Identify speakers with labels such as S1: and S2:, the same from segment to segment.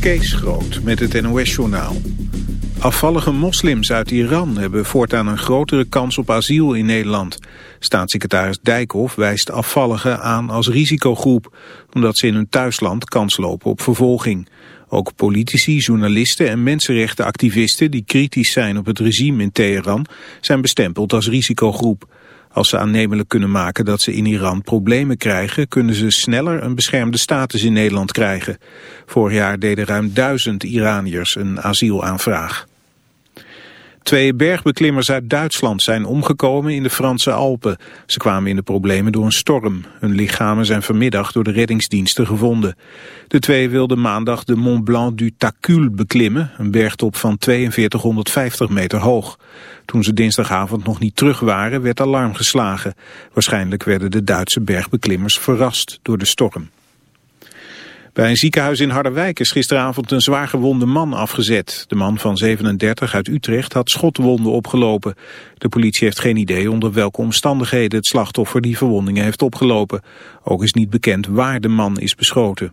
S1: Kees Groot met het NOS-journaal. Afvallige moslims uit Iran hebben voortaan een grotere kans op asiel in Nederland. Staatssecretaris Dijkhoff wijst afvalligen aan als risicogroep... omdat ze in hun thuisland kans lopen op vervolging. Ook politici, journalisten en mensenrechtenactivisten... die kritisch zijn op het regime in Teheran... zijn bestempeld als risicogroep. Als ze aannemelijk kunnen maken dat ze in Iran problemen krijgen... kunnen ze sneller een beschermde status in Nederland krijgen. Vorig jaar deden ruim duizend Iraniërs een asielaanvraag. Twee bergbeklimmers uit Duitsland zijn omgekomen in de Franse Alpen. Ze kwamen in de problemen door een storm. Hun lichamen zijn vanmiddag door de reddingsdiensten gevonden. De twee wilden maandag de Mont Blanc du Tacul beklimmen, een bergtop van 4250 meter hoog. Toen ze dinsdagavond nog niet terug waren, werd alarm geslagen. Waarschijnlijk werden de Duitse bergbeklimmers verrast door de storm. Bij een ziekenhuis in Harderwijk is gisteravond een zwaar gewonde man afgezet. De man van 37 uit Utrecht had schotwonden opgelopen. De politie heeft geen idee onder welke omstandigheden het slachtoffer die verwondingen heeft opgelopen. Ook is niet bekend waar de man is beschoten.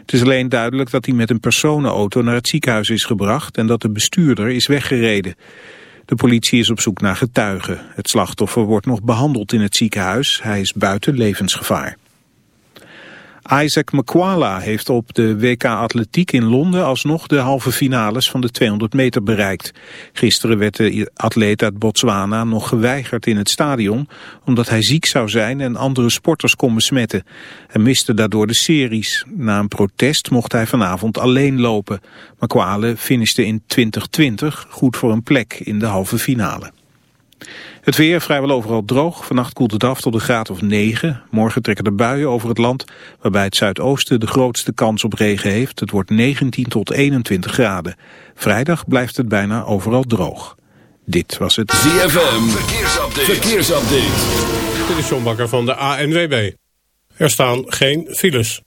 S1: Het is alleen duidelijk dat hij met een personenauto naar het ziekenhuis is gebracht en dat de bestuurder is weggereden. De politie is op zoek naar getuigen. Het slachtoffer wordt nog behandeld in het ziekenhuis. Hij is buiten levensgevaar. Isaac McQuala heeft op de WK Atletiek in Londen alsnog de halve finales van de 200 meter bereikt. Gisteren werd de atleet uit Botswana nog geweigerd in het stadion omdat hij ziek zou zijn en andere sporters kon besmetten. Hij miste daardoor de series. Na een protest mocht hij vanavond alleen lopen. McQuala finishte in 2020 goed voor een plek in de halve finale. Het weer vrijwel overal droog. Vannacht koelt het af tot een graad of 9. Morgen trekken er buien over het land, waarbij het zuidoosten de grootste kans op regen heeft. Het wordt 19 tot 21 graden. Vrijdag blijft het bijna overal droog. Dit was het
S2: ZFM. Verkeersupdate. Verkeersupdate.
S3: Dit is John Bakker van de ANWB. Er staan geen files.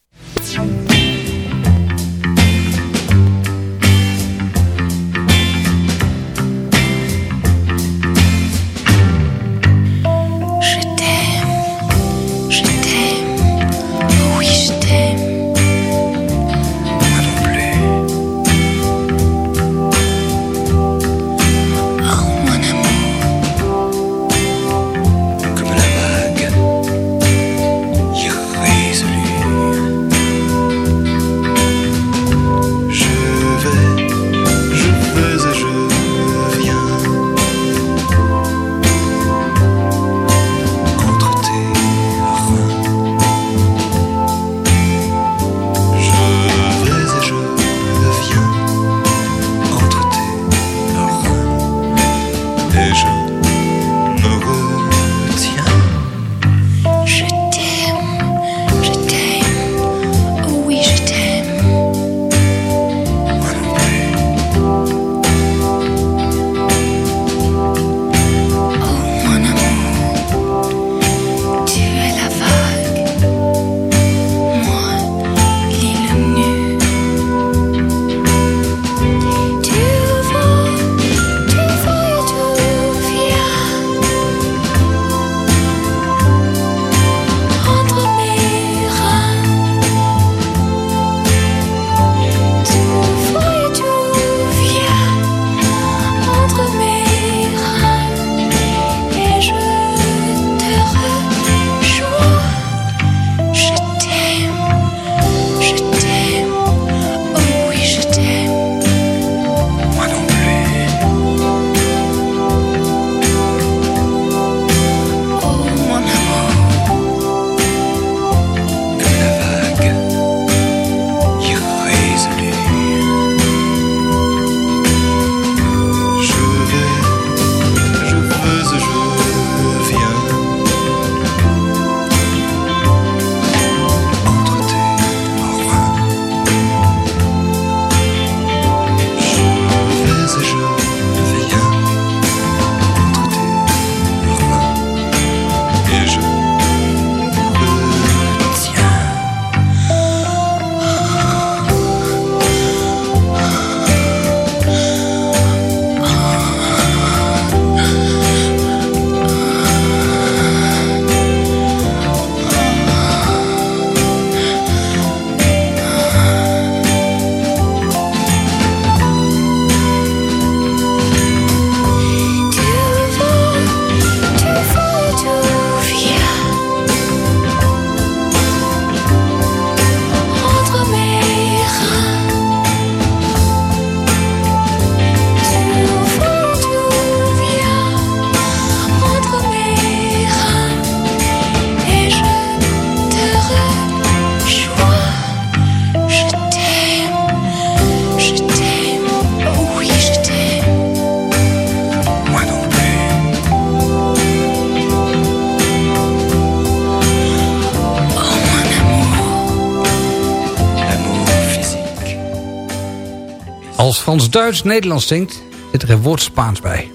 S4: Als Frans Duits Nederlands zingt, zit er een woord Spaans bij.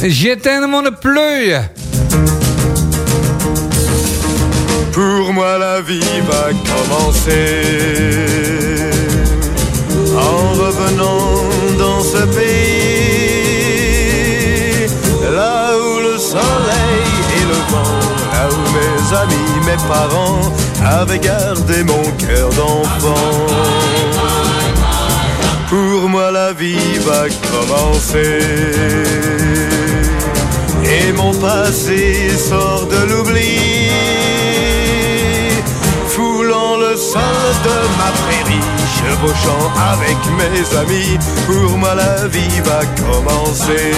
S4: Je t'aime pleuille.
S5: Pour moi la vie va commencer En revenant dans ce pays Là où le soleil et le vent Là où mes amis, mes parents Avaient gardé mon cœur d'enfant. Pour moi la vie va commencer. Et mon passé sort de l'oubli. Foulant le sol de ma prairie Chevauchant avec mes amis. Pour moi la vie va commencer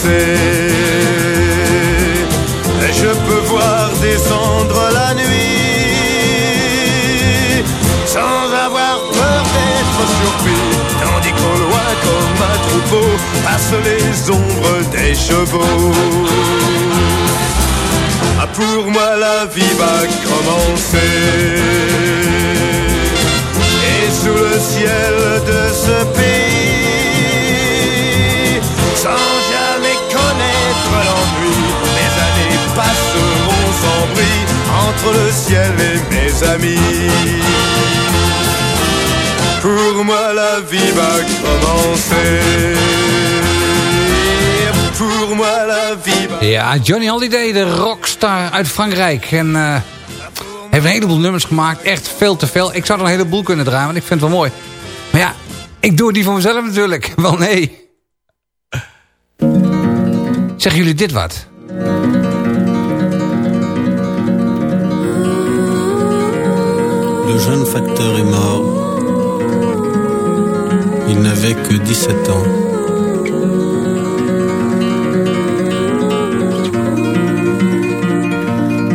S5: commencer Je peux voir descendre la nuit Sans avoir peur d'être surpris Tandis qu'au loin comme un troupeau Passent les ombres des chevaux. Ah, Pour moi la vie va commencer. Et sous le ciel de ce vie va commencer. Pour moi la vie va...
S4: Ja, Johnny Holiday, de rockstar uit Frankrijk. En uh, heeft een heleboel nummers gemaakt. Echt veel te veel. Ik zou er een heleboel kunnen draaien, want ik vind het wel mooi. Maar ja, ik doe het niet voor mezelf natuurlijk. Wel nee. Zeggen jullie dit wat?
S6: Le jeune facteur est mort. Il n'avait que 17 ans.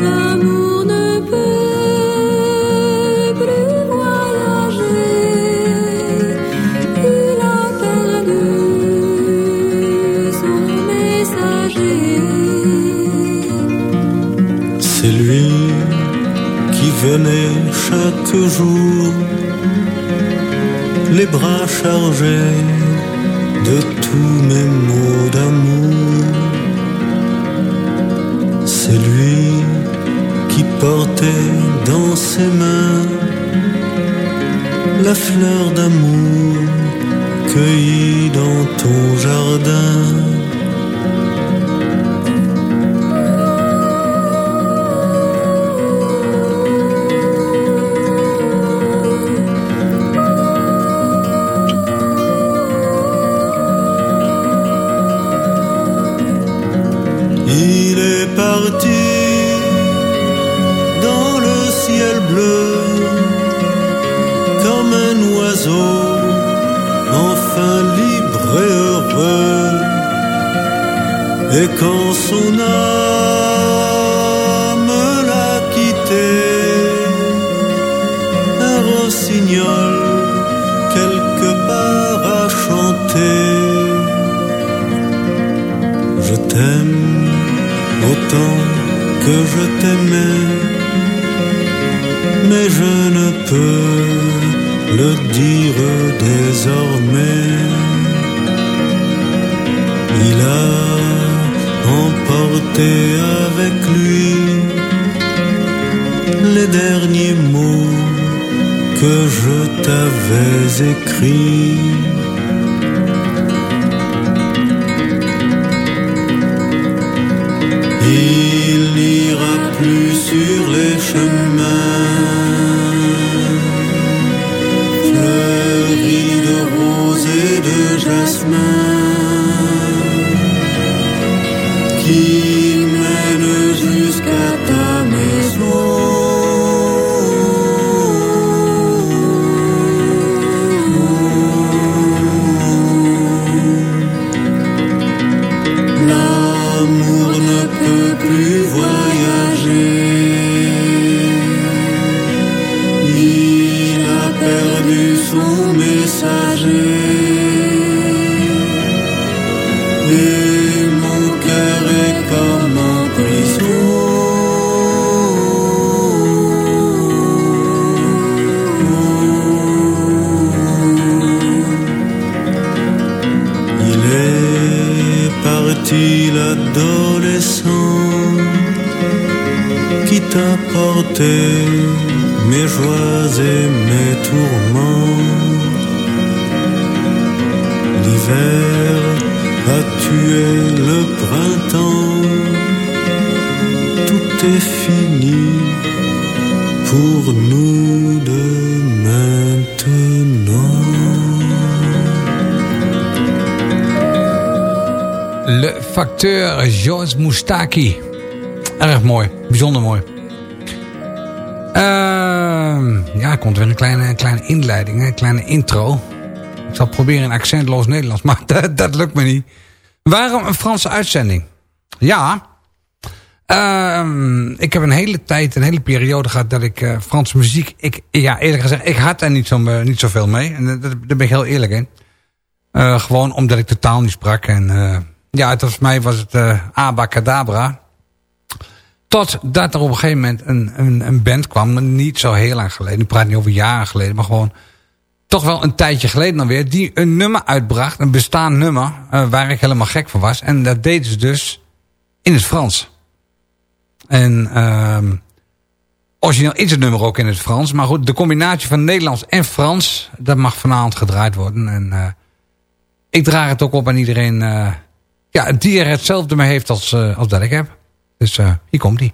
S7: L'amour ne peut plus voyager. Il a perdu son messager.
S6: C'est lui qui venait chaque jour, les bras chargés de tous mes mots d'amour. C'est lui qui portait dans ses mains la fleur d'amour cueillie dans ton jardin. Comme un oiseau, enfin libre et heureux. Et quand son âme l'a quitté, un rossignol quelque part a chanté. Je t'aime autant que je t'aimais, mais je ne peux le dire désormais. Il a emporté avec lui les derniers mots que je t'avais écrits. Il n'ira plus sur les chemins et de fut l'adolescent qui t'apportait mes joies et mes tourments. L'hiver a tué le printemps, tout est fini pour nous
S4: Le facteur Jos Moustaki. Erg mooi. Bijzonder mooi. Ehm, ja, komt weer een kleine, kleine inleiding. Een kleine intro. Ik zal proberen een accentloos Nederlands. Maar dat, lukt me niet. Waarom een Franse uitzending? Ja. Ehm, ik heb een hele tijd, een hele periode gehad dat ik eh, Franse muziek... Ik, ja, eerlijk gezegd, ik had daar niet, zo, niet zoveel mee. En daar ben ik heel eerlijk in. Eh, gewoon omdat ik totaal niet sprak. En eh, ja, het was, mij was het eh abacadabra. Totdat er op een gegeven moment een, een, een band kwam. Niet zo heel lang geleden. Ik praat niet over jaren geleden. Maar gewoon toch wel een tijdje geleden dan weer. Die een nummer uitbracht. Een bestaand nummer. eh, waar ik helemaal gek van was. En dat deden ze dus in het Frans. En ehm origineel is het nummer ook in het Frans. Maar goed, de combinatie van Nederlands en Frans. Dat mag vanavond gedraaid worden. En eh, ik draag het ook op aan iedereen ja, die er hetzelfde mee heeft als, eh, als dat ik heb. Dus eh, hier komt die.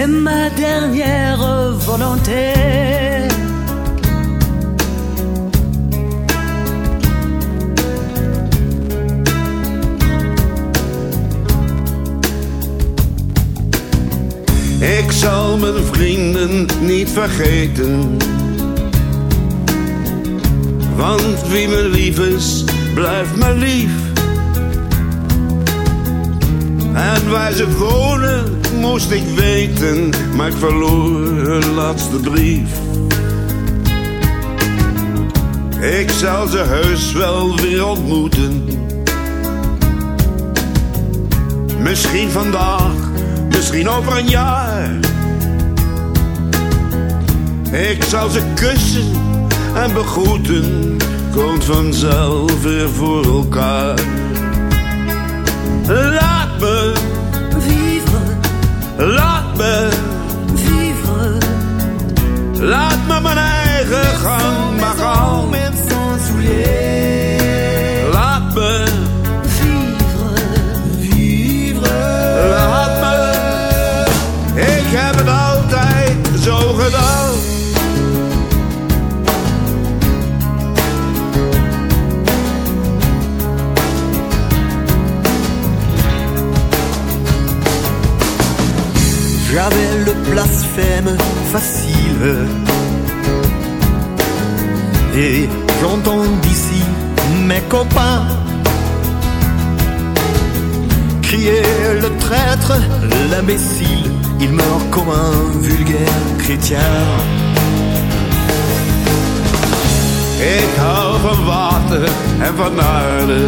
S8: c'est ma dernière volonté.
S9: Ik zal mijn vrienden niet vergeten. Want wie me lief is, blijft me lief. En waar ze wonen, moest ik weten, maar ik verloor hun laatste brief. Ik zal ze heus wel weer ontmoeten. Misschien vandaag, misschien over een jaar. Ik zal ze kussen en begroeten, komt vanzelf weer voor elkaar. Laat me,
S8: Vivre,
S9: laat me,
S8: vivre,
S9: laat me
S5: facile. Et j'entends d'ici mes copains crier le traître, l'imbécile. Il meurt comme un vulgaire chrétien.
S9: Ik hou van water en van aarde.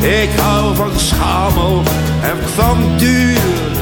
S9: Ik hou van schamel en van duur.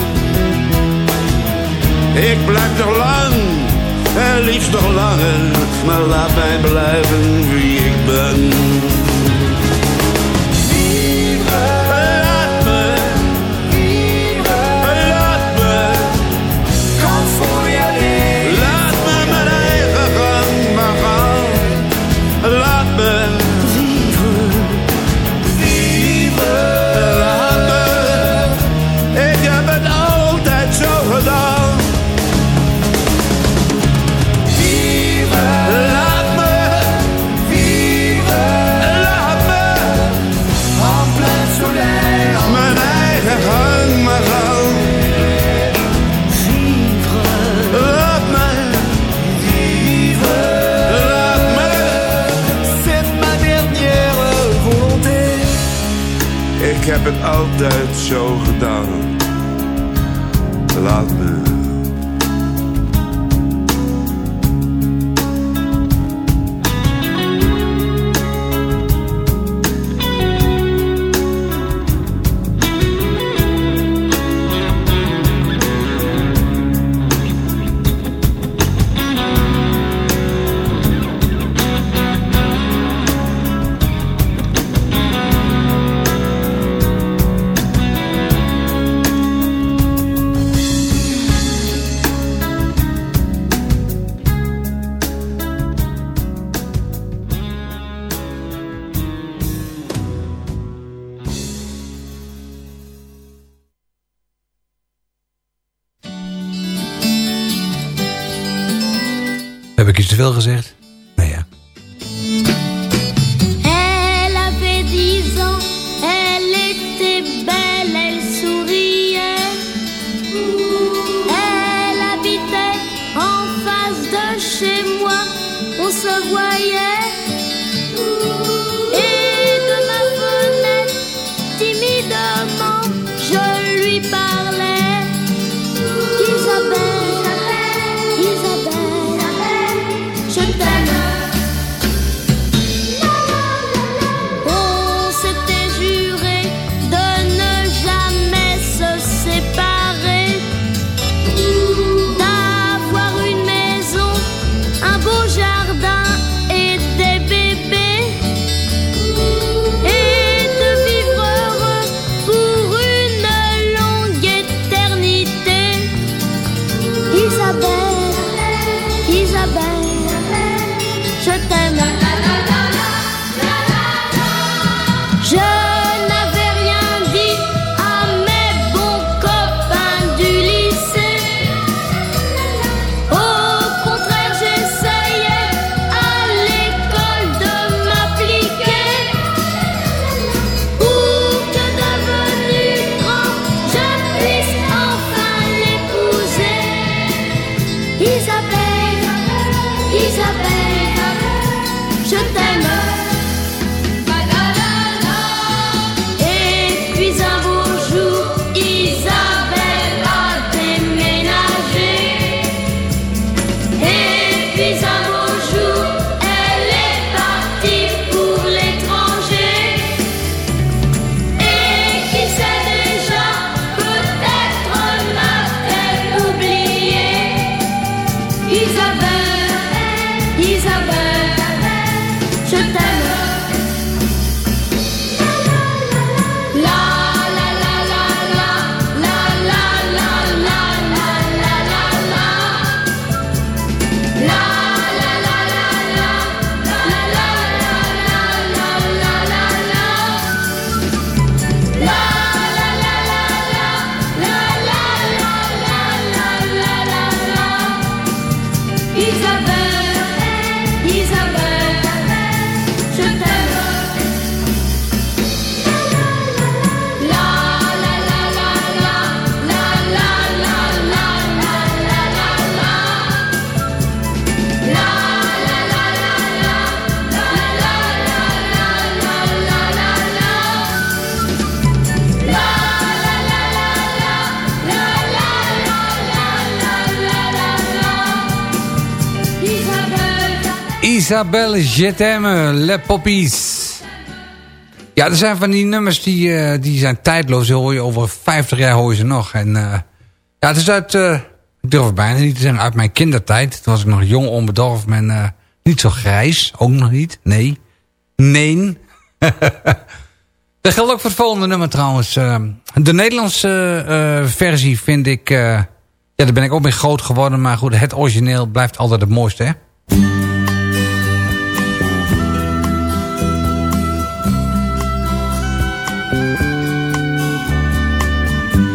S9: Ik blijf nog lang, en liefst nog langer. Maar laat mij blijven wie ik ben. Heb het altijd zo gedaan.
S10: Veel gezegd?
S11: Isabelle
S4: Jetemme, Le Poppies. Ja, er zijn van die nummers die, uh, die zijn tijdloos. Die hoor je over 50 jaar hoor je ze nog. En uh, ja, het is uit, ik durf het bijna niet te zeggen, uit mijn kindertijd. Toen was ik nog jong, onbedorven en niet zo grijs. Ook nog niet, nee. Nee. Dat geldt ook voor het volgende nummer trouwens. de Nederlandse versie vind ik... ja, daar ben ik ook mee groot geworden. Maar goed, het origineel blijft altijd het mooiste, hè?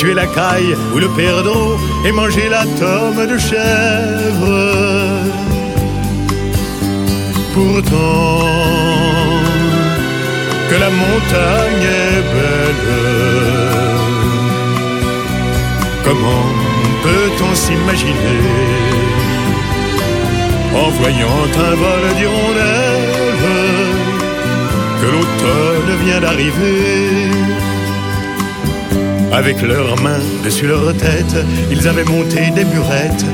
S12: tuer la caille ou le perdreau et manger la tome de chèvre. Pourtant, que la montagne est belle, comment peut-on s'imaginer en voyant un vol d'hirondelles que l'automne vient d'arriver? Avec leurs mains dessus leur tête, ils avaient monté des murettes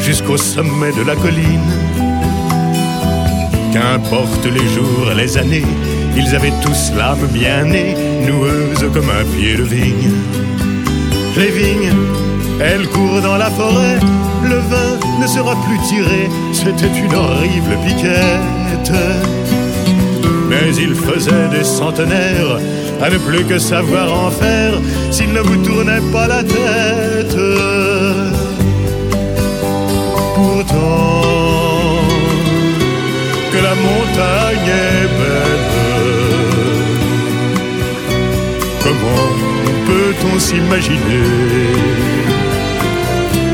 S12: jusqu'au sommet de la colline. Qu'importe les jours, les années, ils avaient tous l'âme bien née, noueuse comme un pied de vigne. Les vignes, elles courent dans la forêt, le vin ne sera plus tiré, c'était une horrible piquette. Mais ils faisaient des centenaires à ne plus que savoir en faire s'il ne vous tournait pas la tête. Pourtant, que la montagne est belle, comment peut-on s'imaginer?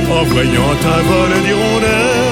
S12: En voyant un vol d'hirondelles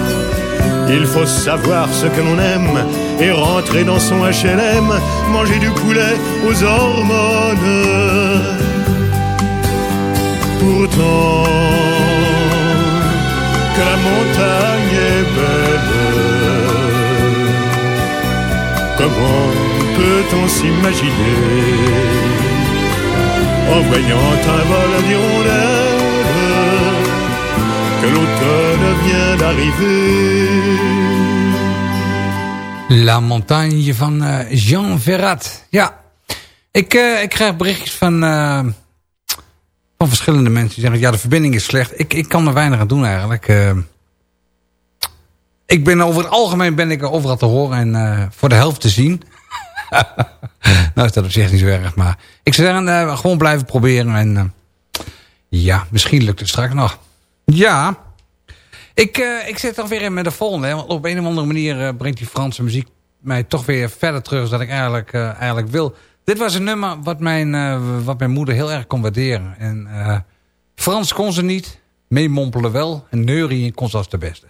S12: Il faut savoir ce que l'on aime et rentrer dans son HLM, manger du poulet aux hormones. Pourtant, que la montagne est belle, comment peut-on s'imaginer en voyant un vol d'hirondelles que l'automne.
S4: La Montagne van uh, Jean Verrat. Ja, ik, uh, ik krijg berichtjes van, uh, van verschillende mensen die zeggen... ja, de verbinding is slecht. Ik, ik kan er weinig aan doen eigenlijk. ik ben over het algemeen ben ik overal te horen en voor de helft te zien. nou is dat op zich niet zo erg, maar... ik zou zeggen, gewoon blijven proberen en... ja, misschien lukt het straks nog. Ja, ik, uh, ik zit toch weer in met de volgende. Want op een of andere manier uh, brengt die Franse muziek mij toch weer verder terug dan ik eigenlijk, uh, eigenlijk wil. Dit was een nummer wat mijn, wat mijn moeder heel erg kon waarderen. En Frans kon ze niet, meemompelen wel. En neurien kon ze als de beste.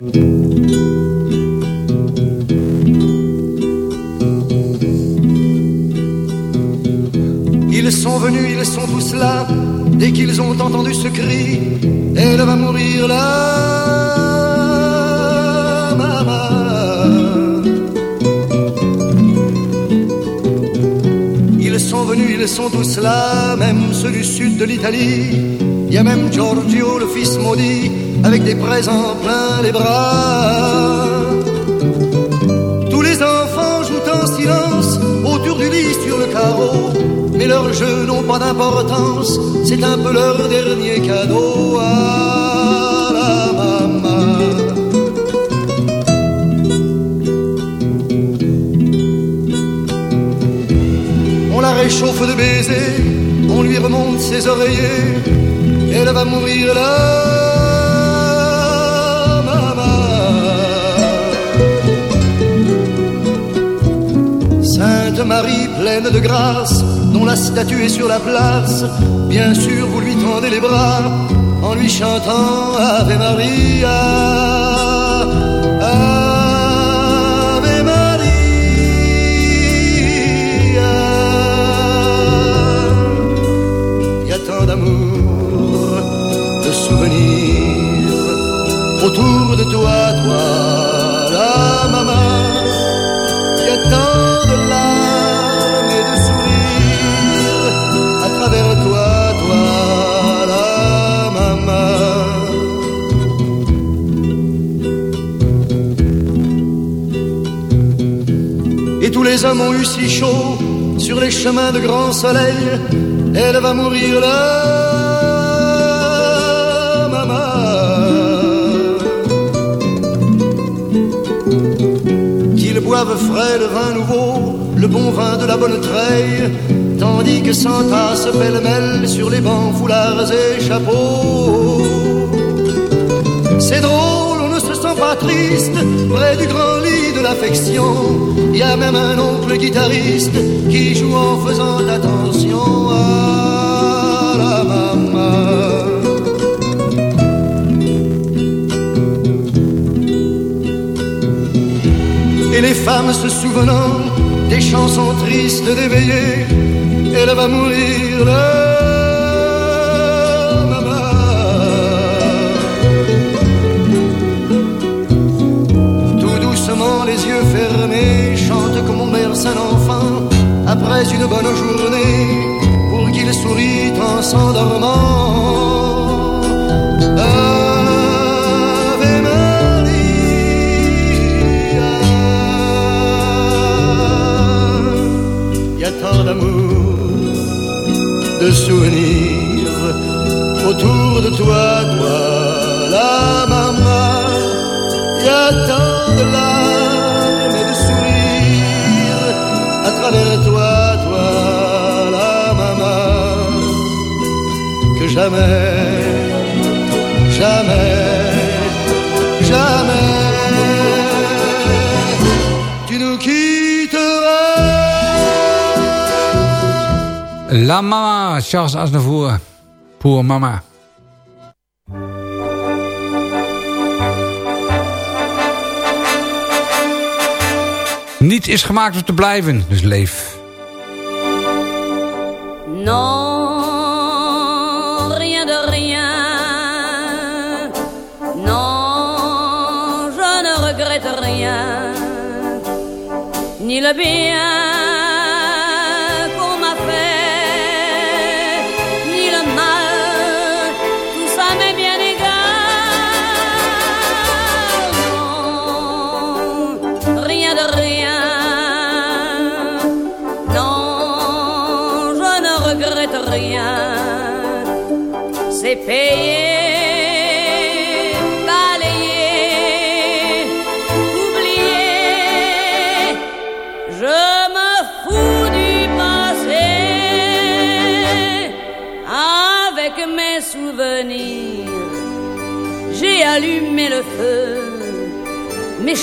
S13: Ils sont venus, ils sont tous là. Dès qu'ils ont entendu ce cri, elle va mourir là. Ils sont venus, ils sont tous là, même ceux du sud de l'Italie. Il y a même Giorgio, le fils maudit, avec des présents plein les bras. Tous les enfants jouent en silence autour du lit sur le carreau, mais leurs jeux n'ont pas d'importance, c'est un peu leur dernier cadeau. à la maman. baiser, on lui remonte ses oreillers, elle va mourir là. Sainte Marie pleine de grâce, dont la statue est sur la place, bien sûr vous lui tendez les bras en lui chantant Ave Maria. Ave Maria. Il y a tant d'amour, de souvenirs autour de toi, toi, les hommes ont eu si chaud sur les chemins de grand soleil. Elle va mourir là, maman. Qu'ils boivent frais le vin nouveau, le bon vin de la bonne treille, tandis que s'entassent pêle-mêle sur les bancs, foulards et chapeaux. C'est drôle, on ne se sent pas triste près du grand lit l'affection. Il y a même un oncle guitariste qui joue en faisant attention à la maman. Et les femmes se souvenant des chansons tristes d'éveillé, elle va mourir. Une bonne journée pour qu'il sourit en s'endormant. Ave Maria. Y a tant d'amour, de souvenirs autour de toi, toi, la maman. Y a tant de larmes et de sourires à travers toi, jamais, jamais, jamais, tu nous quitteras.
S4: La Mama, Charles Aznavour. Pour mama. Niets is gemaakt om te blijven, dus leef.
S14: Non, Ni le bien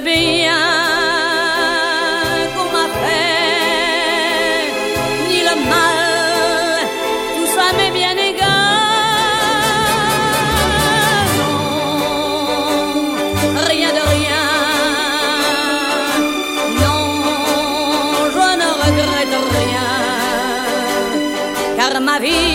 S14: bien qu'on m'a fait, ni le mal. Tout ça m'est bien égal. Non, rien de rien. Non, je ne regrette rien. Car ma vie,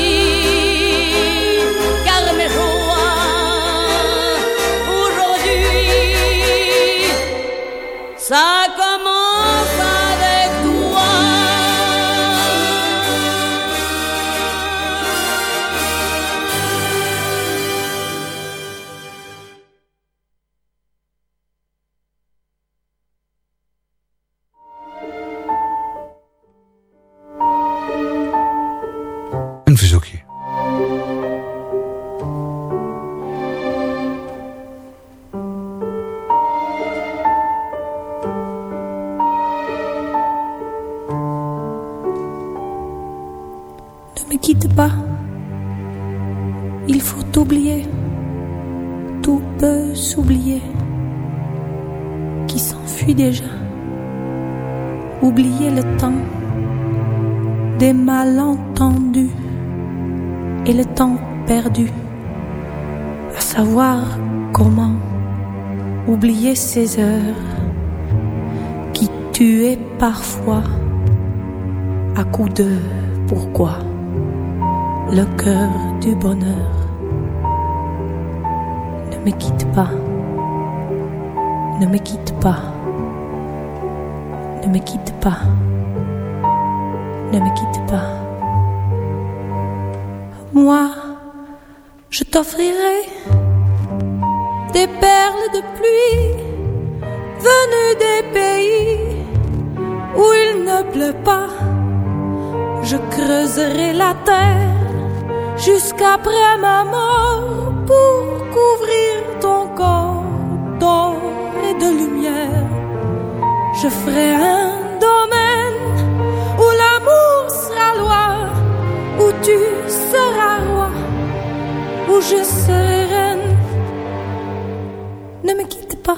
S15: ces heures qui tuaient parfois à coup de pourquoi le cœur du bonheur. Ne me quitte pas, ne me quitte pas, ne me quitte pas, ne me quitte pas. Moi, je t'offrirai des perles de pluie venues des pays où il ne pleut pas. Je creuserai la terre jusqu'après ma mort pour couvrir ton corps d'or et de lumière. Je ferai un domaine où l'amour sera loi, où tu seras roi, où je serai reine. Ne me quitte pas,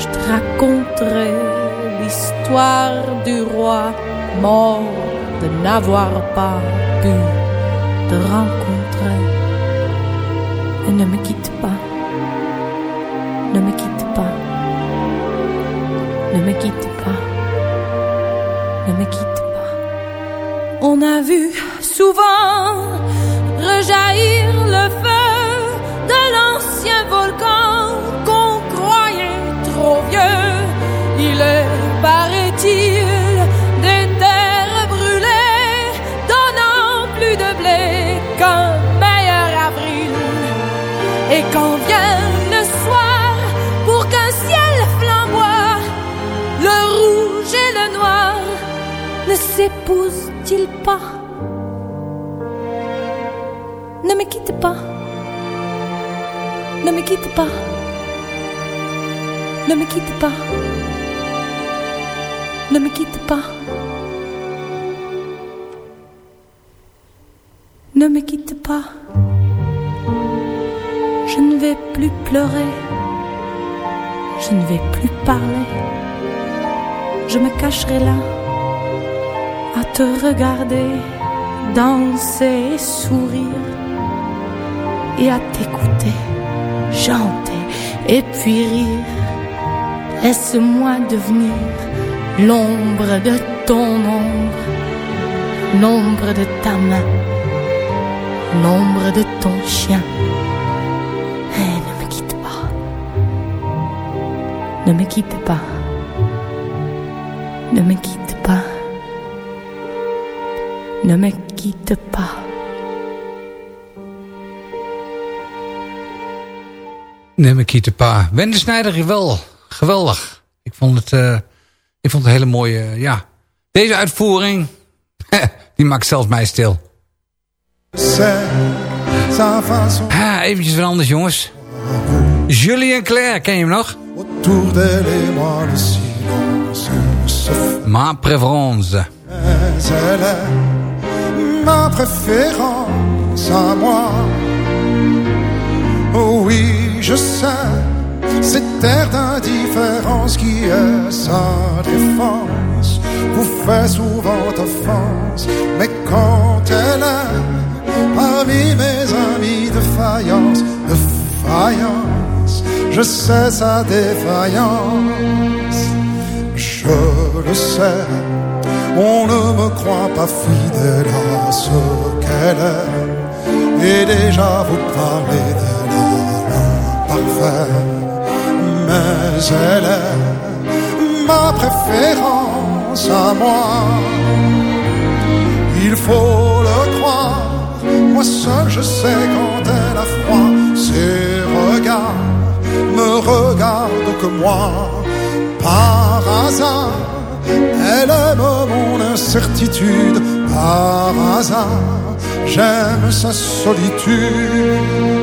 S15: Je te raconterai l'histoire du roi mort de n'avoir pas pu te rencontrer. Et ne me quitte pas, ne me quitte pas, ne me quitte pas, ne me quitte pas. On a vu souvent rejaillir le feu de l'ancien volcan vieux. Il paraît-il, des terres brûlées, donnant plus de blé qu'un meilleur avril. Et quand vient le soir, pour qu'un ciel flamboie, le rouge et le noir ne s'épousent-ils pas? Ne me quitte pas, ne me quitte pas, ne me quitte pas, ne me quitte pas. Ne me quitte pas. Je ne vais plus pleurer. Je ne vais plus parler. Je me cacherai là à te regarder danser et sourire et à t'écouter chanter et puis rire. Laisse-moi devenir l'ombre de ton ombre, l'ombre de ta main l'ombre de ton chien. Eh, ne me quitte pas. Ne me quitte pas. Ne me quitte pas. Ne me quitte pas.
S4: Nee, me quitte pa. Wende wel. Geweldig. Ik vond het, eh, ik vond het een hele mooie, ja. Deze uitvoering, die maakt zelfs mij stil. Ah, eventjes wat anders, jongens. Julien Claire, ken je hem nog? Ma préférence.
S16: Ma préférence à moi. Oh oui, je sais, cette terre d'indifférence qui est sa défense vous fait souvent offense. Mais quand elle est parmi mes amis de faïence, de faïence, je sais sa défaillance. Je le sais, On ne me croit pas fidèle à ce qu'elle est. Et déjà vous parlez d'elle parfait. Mais elle est ma préférence à moi. Il faut le croire. Moi seul je sais quand elle a froid. Ses regards me regardent que moi. Par hasard, elle aime mon incertitude. Par hasard, j'aime sa solitude.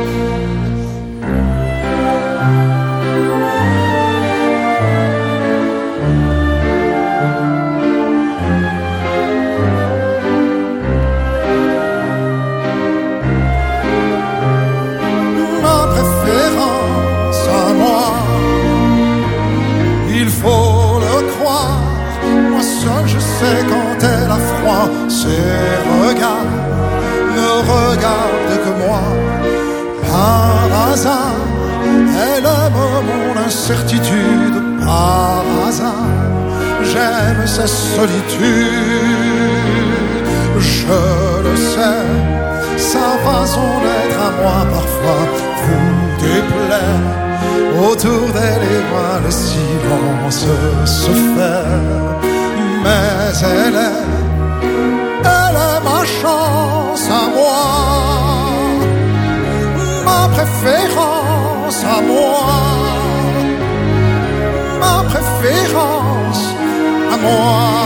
S16: Ses regards ne regardent que moi. Par hasard, elle aime mon incertitude. Par hasard, j'aime sa solitude. Je le sais, sa façon d'être à moi parfois vous déplaît. Autour d'elle et moi le silence se fait. Mais elle est, Ma préférence à moi. Ma préférence à moi.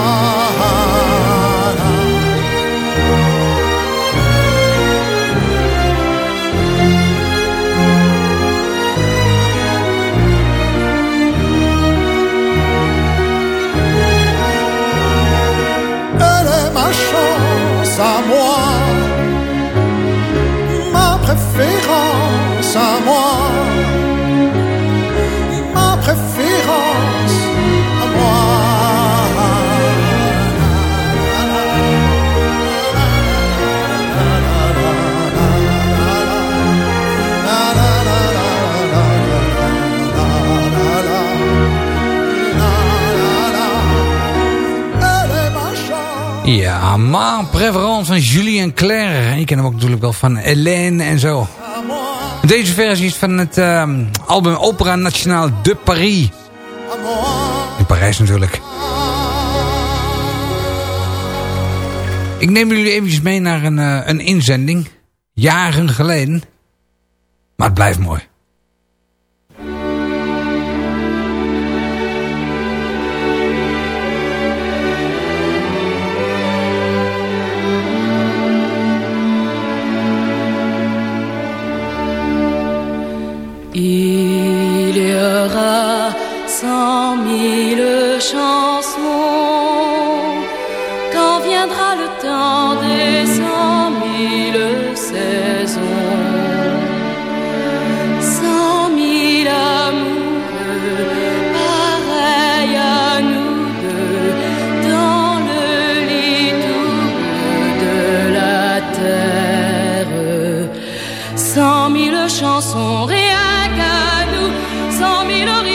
S4: Ja, ma preference van Julie en Claire. Je kent hem ook natuurlijk wel van Hélène en zo. Deze versie is van het ehm, album Opera Nationale de Paris. In Parijs natuurlijk. Ik neem jullie eventjes mee naar een, eh, een inzending. Jaren geleden. Maar het blijft mooi.
S14: Il y aura cent mille chansons quand viendra le temps des cent mille saisons? Cent mille amoureux pareils à nous deux dans le lit doux de la terre. Cent mille chansons nous, cent mille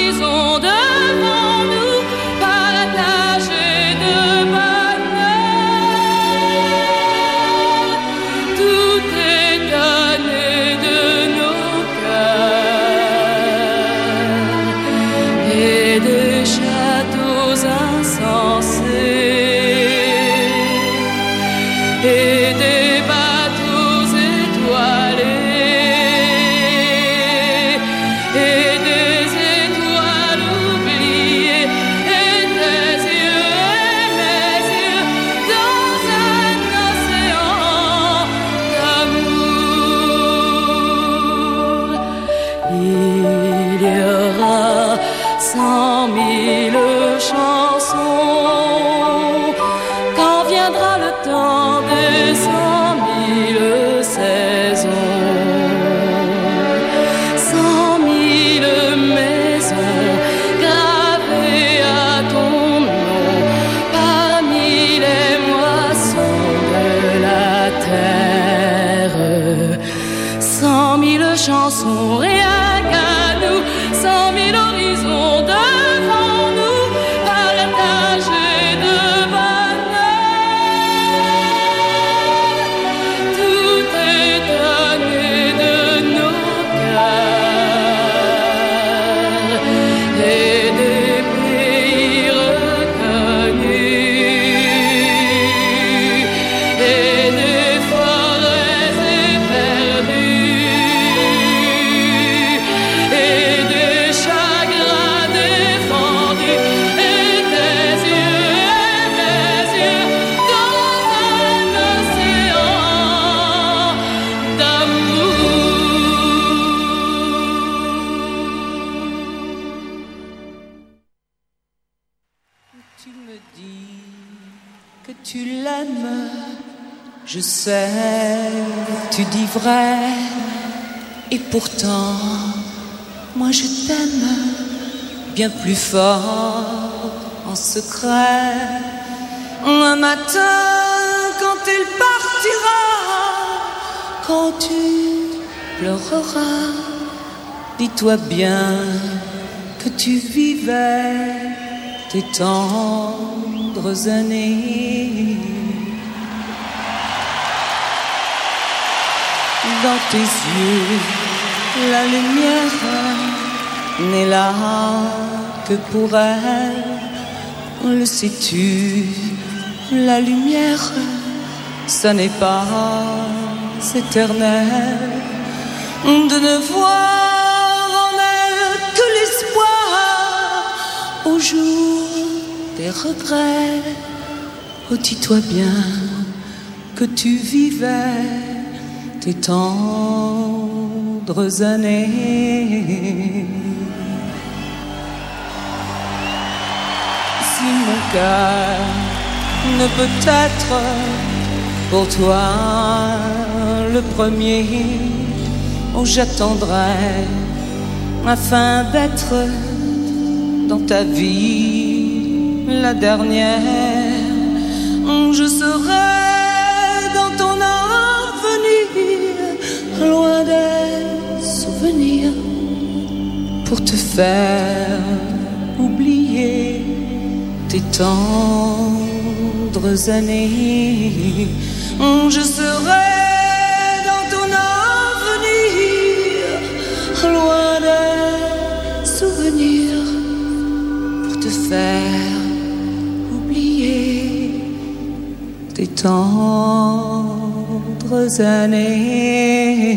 S14: Je sais, tu dis vrai, et pourtant, moi je t'aime bien plus fort en secret. Un matin, quand il partira, quand tu pleureras, dis-toi bien que tu vivais tes tendres années. Dans tes yeux, la lumière n'est là que pour elle. Le sais-tu, la lumière, ça n'est pas éternel. De ne voir en elle que l'espoir au jour des regrets. Oh, dis-toi bien que tu vivais tes tendres années. Si mon cœur ne peut être pour toi le premier, où j'attendrai afin d'être dans ta vie la dernière. Je serai loin des souvenirs, pour te faire oublier tes tendres années. Je serai dans ton avenir, loin des souvenirs, pour te faire oublier tes tendres années.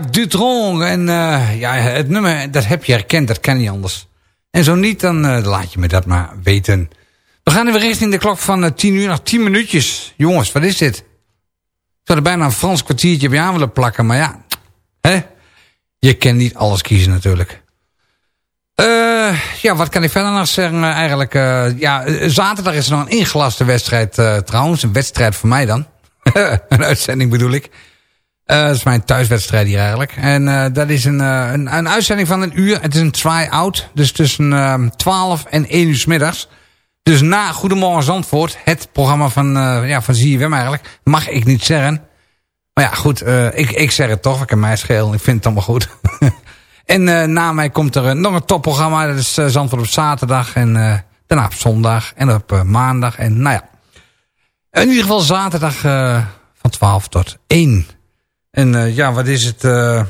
S4: Dutronc. En eh, ja, het nummer, dat heb je herkend, dat kan niet anders. En zo niet, dan eh, laat je me dat maar weten. We gaan weer richting de klok van uh, 10 uur, nog 10 minuutjes. Jongens, wat is dit? Ik zou er bijna een Frans kwartiertje bij aan willen plakken, maar ja. Hè? Je kan niet alles kiezen natuurlijk. Eh, ja, wat kan ik verder nog zeggen eigenlijk? eh, ja, eh, zaterdag is er nog een ingelaste wedstrijd eh, trouwens. Een wedstrijd voor mij dan. een uitzending bedoel ik. Eh, dat is mijn thuiswedstrijd hier eigenlijk. En eh, dat is een, eh, een, een uitzending van een uur. Het is een try-out. Dus tussen eh 12 en 1 uur 's middags. Dus na Goedemorgen Zandvoort. Het programma van, ja, van ZFM eigenlijk. Mag ik niet zeggen. Maar ja, goed. ik, ik zeg het toch. Ik kan mij schelen. Ik vind het allemaal goed. en na mij komt er nog een topprogramma. Dat is Zandvoort op zaterdag. En daarna op zondag. En op maandag. En nou ja. In ieder geval zaterdag van 12 tot 1. En eh, ja, wat is het... eh,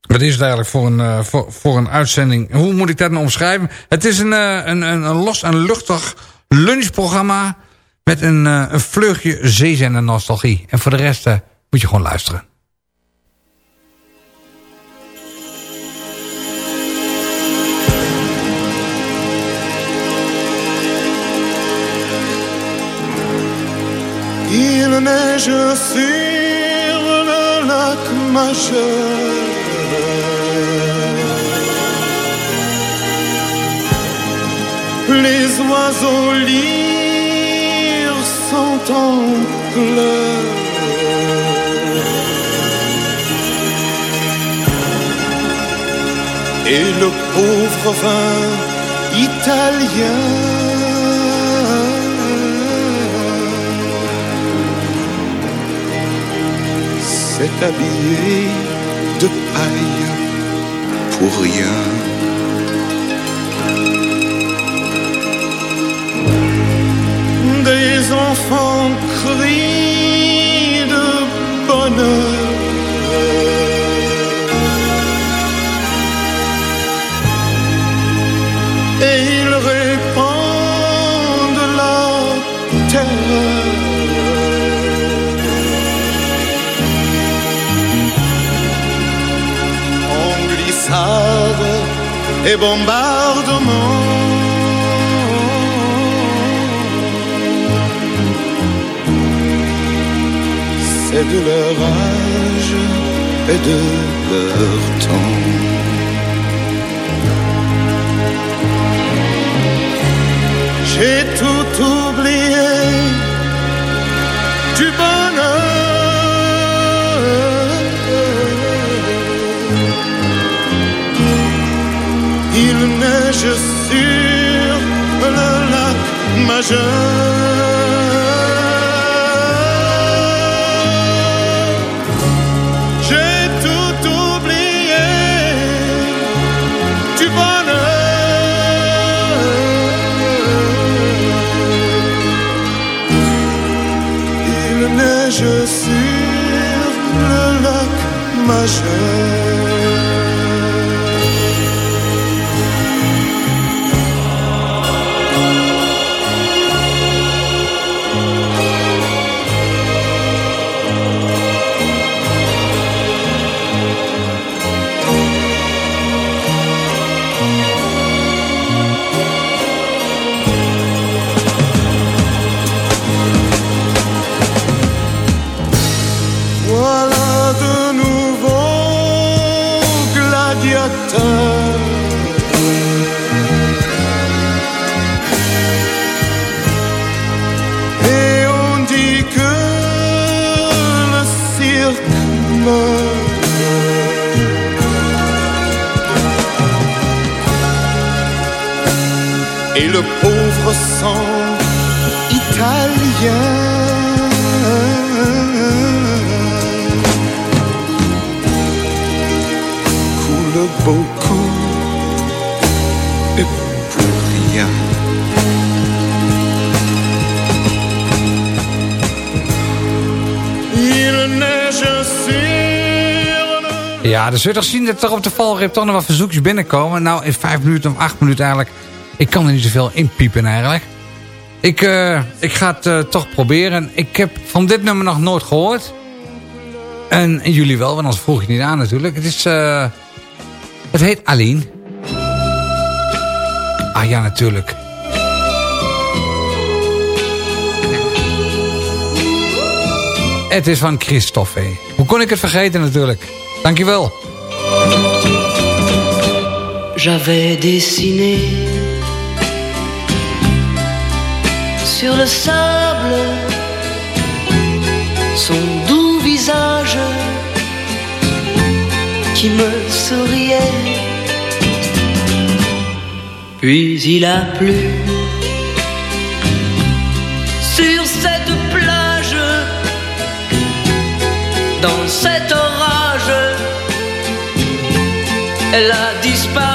S4: wat is het eigenlijk voor een, eh, voor, voor een uitzending? Hoe moet ik dat nou omschrijven? Het is een, een, een, een los en luchtig lunchprogramma... met een, een vleugje zeezender nostalgie. En voor de rest moet je gewoon luisteren.
S17: Neige sur le Les oiseaux lyres sont en pleurs. Et le pauvre vin italien s'est habillé de paille pour rien. Des enfants crient de bonheur. Et bombardement. C'est de leur âge et de leur temps. J'ai tout oublié. Neige sur le lac majeur. Le pauvre sang italien coule beaucoup et pour rien.
S4: Ja, dan zul je toch zien dat er op de valreep toch nog wat verzoekjes binnenkomen. Nou, in vijf minuten of acht minuten eigenlijk. Ik kan er niet zoveel inpiepen eigenlijk. Ik, uh, ik ga het uh, toch proberen. Ik heb van dit nummer nog nooit gehoord. En, jullie wel, want anders vroeg je niet aan natuurlijk. Het is... Uh, het heet Aline. Ah ja, natuurlijk. Het is van Christophe. Hoe kon ik het vergeten natuurlijk? Dankjewel.
S18: J'avais dessiné sur le sable son doux visage qui me souriait. Puis il a plu sur cette plage, dans cet orage, elle a disparu.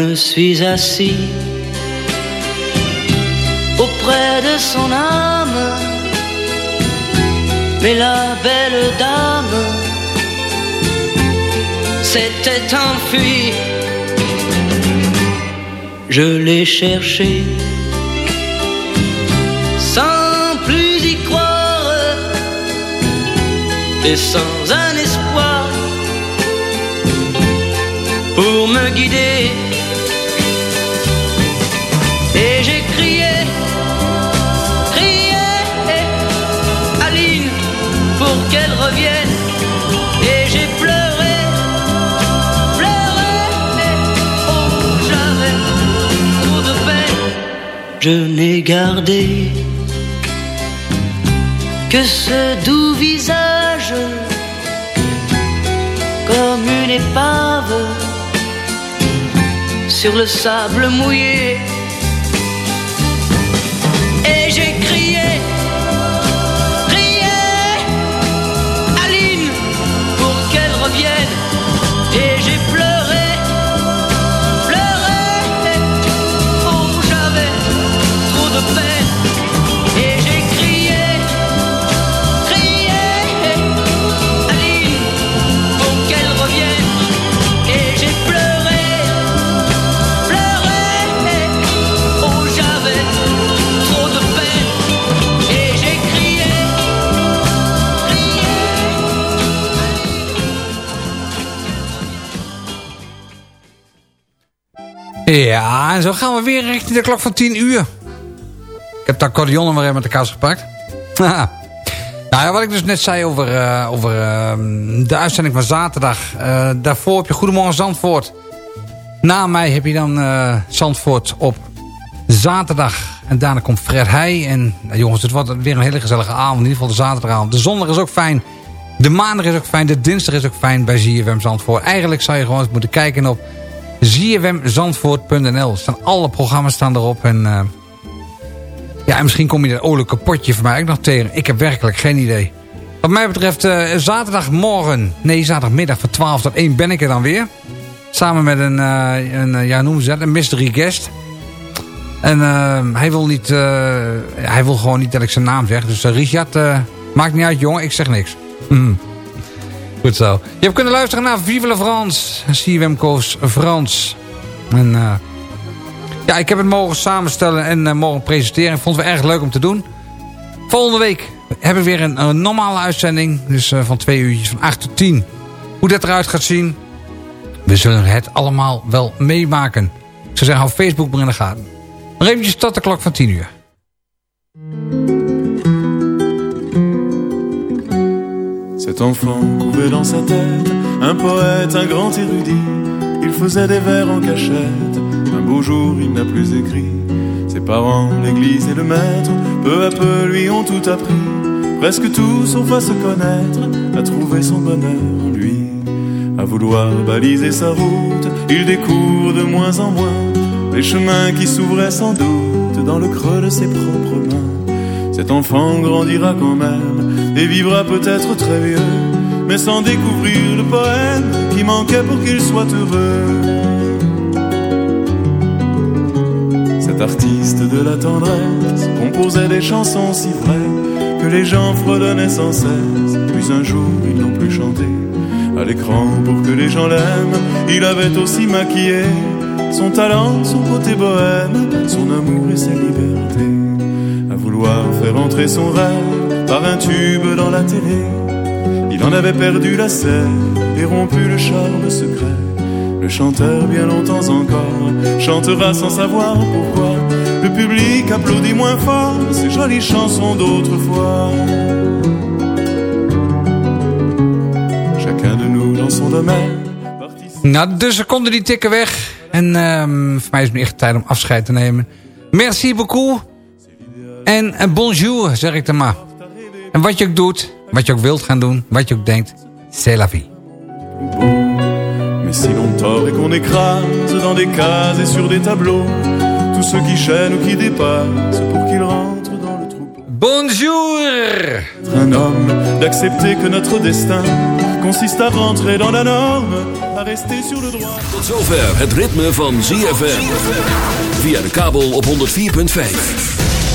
S18: Me suis assis auprès de son âme. Mais la belle dame s'était enfuie. Je l'ai cherché sans plus y croire et sans qu'elle revienne. Et j'ai pleuré, pleuré, oh j'avais trop de peine. Je n'ai gardé que ce doux visage comme une épave sur le sable mouillé.
S4: Ja, en zo gaan we weer richting de klok van 10 uur. Ik heb de accordeon er maar even met de kast gepakt. Nou ja, wat ik dus net zei over, eh, over eh, de uitzending van zaterdag. Eh, daarvoor heb je Goedemorgen Zandvoort. Na mij heb je dan eh, Zandvoort op zaterdag. En daarna komt Fred Heij. En nou, jongens, het wordt weer een hele gezellige avond. In ieder geval de zaterdagavond. De zondag is ook fijn. De maandag is ook fijn. De dinsdag is ook fijn bij ZFM Zandvoort. Eigenlijk zou je gewoon eens moeten kijken op zfmzandvoort.nl. Staan alle programma's staan erop. En, uh, ja, en misschien kom je dat oorlijke potje van mij ook nog tegen. Ik heb werkelijk geen idee. Wat mij betreft, uh, zaterdagmorgen, nee, zaterdagmiddag van 12 tot 1 ben ik er dan weer. Samen met een, uh, een ja, noemen ze dat, een mystery guest. En hij wil niet, hij wil gewoon niet dat ik zijn naam zeg. Dus Richard, maakt niet uit jongen, ik zeg niks. Mm. Goed zo. Je hebt kunnen luisteren naar Vive la France. CWM Koos Frans. En uh, ja, ik heb het mogen samenstellen en uh, mogen presenteren. Ik vond het erg leuk om te doen. Volgende week hebben we weer een, normale uitzending. Dus uh, van twee uurtjes, van 8 tot 10. Hoe dat eruit gaat zien. We zullen het allemaal wel meemaken. Ik zou zeggen, hou Facebook maar in de gaten. Nog eventjes tot de klok van 10 uur.
S19: Enfant couvait dans sa tête un poète, un grand érudit. Il faisait des vers en cachette. Un beau jour, il n'a plus écrit. Ses parents, l'église et le maître, peu à peu lui ont tout appris. Presque tout, sauf à se connaître, à trouver son bonheur en lui. À vouloir baliser sa route, il découvre de moins en moins les chemins qui s'ouvraient sans doute dans le creux de ses propres mains. Cet enfant grandira quand même et vivra peut-être très vieux, mais sans découvrir le poème qui manquait pour qu'il soit heureux. Cet artiste de la tendresse composait des chansons si vraies que les gens fredonnaient sans cesse, puis un jour ils n'ont plus chanté. À l'écran pour que les gens l'aiment, il avait aussi maquillé son talent, son côté bohème, son amour et ses libertés. À vouloir faire entrer son rêve par un tube dans la télé, il en avait perdu la scène et rompu le charme secret. Le chanteur, bien longtemps encore, chantera sans savoir pourquoi. Le public applaudit moins fort ces jolies chansons d'autrefois. Chacun de nous dans son domaine.
S4: Nou, de seconden die tikken weg. En um, voor mij is het nu echt tijd om afscheid te nemen. Merci beaucoup. En uh, bonjour, zeg ik dan maar. En wat je ook doet, wat je ook wilt gaan doen, wat je ook denkt, c'est la vie.
S19: Mais si l'on tord et qu'on écrase dans des cases et sur des tableaux tous ceux qui chaînent ou qui dépassent pour qu'ils rentrent dans le troupeau.
S4: Bonjour
S19: Être un homme, d'accepter que notre destin consiste à rentrer dans la norme, à rester sur le droit.
S2: Tot zover het ritme van ZFM. Via de kabel op 104.5.